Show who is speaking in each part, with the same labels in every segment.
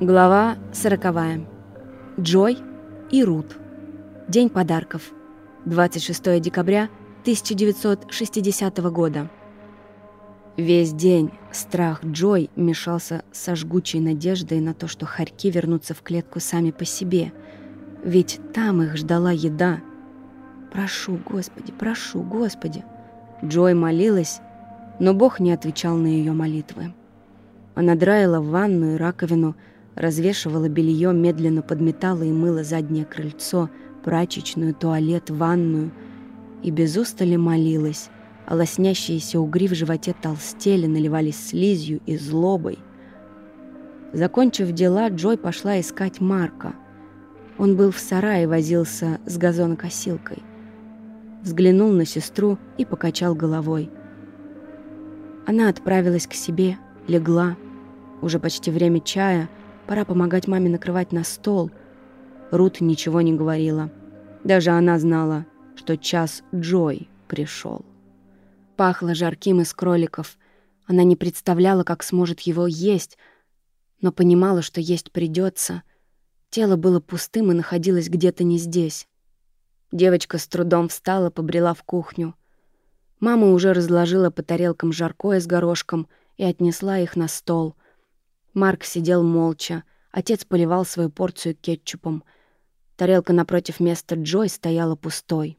Speaker 1: Глава сороковая. Джой и Рут. День подарков. 26 декабря 1960 года. Весь день страх Джой мешался со жгучей надеждой на то, что хорьки вернутся в клетку сами по себе. Ведь там их ждала еда. «Прошу, Господи, прошу, Господи!» Джой молилась, но Бог не отвечал на ее молитвы. Она драила ванную, раковину, развешивала белье, медленно подметала и мыла заднее крыльцо, прачечную, туалет, ванную и без устали молилась, а лоснящиеся угри в животе толстели, наливались слизью и злобой. Закончив дела, Джой пошла искать Марка. Он был в сарае, возился с газонокосилкой. Взглянул на сестру и покачал головой. Она отправилась к себе, легла. Уже почти время чая — Пора помогать маме накрывать на стол. Рут ничего не говорила. Даже она знала, что час Джой пришел. Пахло жарким из кроликов. Она не представляла, как сможет его есть, но понимала, что есть придется. Тело было пустым и находилось где-то не здесь. Девочка с трудом встала, побрела в кухню. Мама уже разложила по тарелкам жаркое с горошком и отнесла их на стол — Марк сидел молча. Отец поливал свою порцию кетчупом. Тарелка напротив места Джой стояла пустой.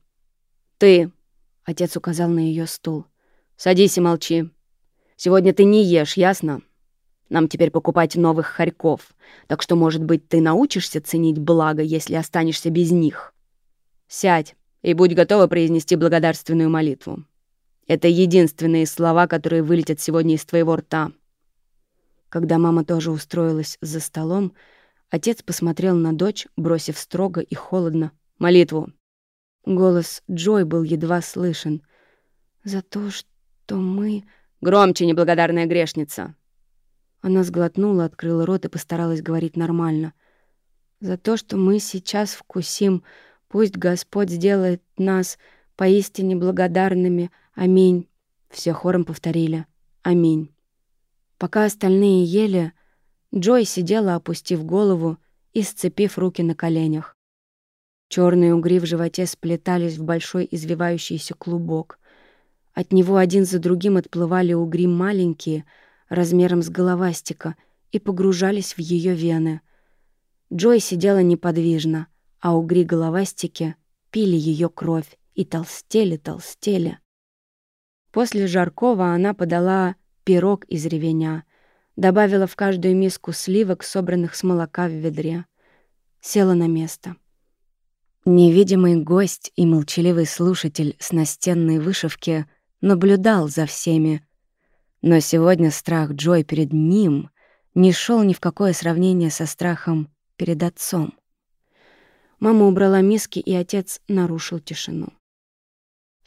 Speaker 1: «Ты!» — отец указал на ее стул. «Садись и молчи. Сегодня ты не ешь, ясно? Нам теперь покупать новых хорьков, так что, может быть, ты научишься ценить благо, если останешься без них. Сядь и будь готова произнести благодарственную молитву. Это единственные слова, которые вылетят сегодня из твоего рта. Когда мама тоже устроилась за столом, отец посмотрел на дочь, бросив строго и холодно «Молитву». Голос Джой был едва слышен. «За то, что мы...» «Громче, неблагодарная грешница!» Она сглотнула, открыла рот и постаралась говорить нормально. «За то, что мы сейчас вкусим, пусть Господь сделает нас поистине благодарными. Аминь!» Все хором повторили «Аминь». Пока остальные ели, Джой сидела, опустив голову и сцепив руки на коленях. Черные угри в животе сплетались в большой извивающийся клубок. От него один за другим отплывали угри маленькие, размером с головастика, и погружались в ее вены. Джой сидела неподвижно, а угри головастики пили ее кровь и толстели, толстели. После жаркого она подала пирог из ревеня, добавила в каждую миску сливок, собранных с молока в ведре. Села на место. Невидимый гость и молчаливый слушатель с настенной вышивки наблюдал за всеми. Но сегодня страх Джой перед ним не шел ни в какое сравнение со страхом перед отцом. Мама убрала миски, и отец нарушил тишину.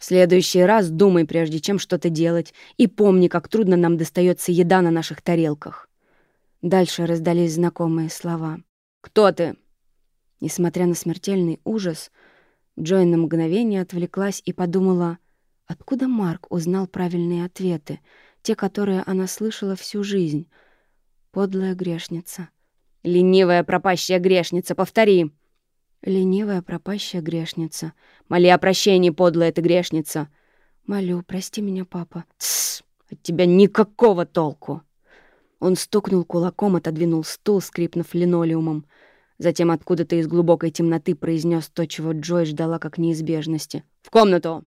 Speaker 1: В следующий раз думай, прежде чем что-то делать, и помни, как трудно нам достается еда на наших тарелках. Дальше раздались знакомые слова. «Кто ты?» Несмотря на смертельный ужас, Джой на мгновение отвлеклась и подумала, откуда Марк узнал правильные ответы, те, которые она слышала всю жизнь. Подлая грешница. «Ленивая пропащая грешница, повтори!» Ленивая пропащая грешница. Моли о прощении, подлая ты грешница. Молю, прости меня, папа. Тссс, от тебя никакого толку. Он стукнул кулаком, отодвинул стул, скрипнув линолеумом. Затем откуда-то из глубокой темноты произнес то, чего Джой ждала как неизбежности. «В комнату!»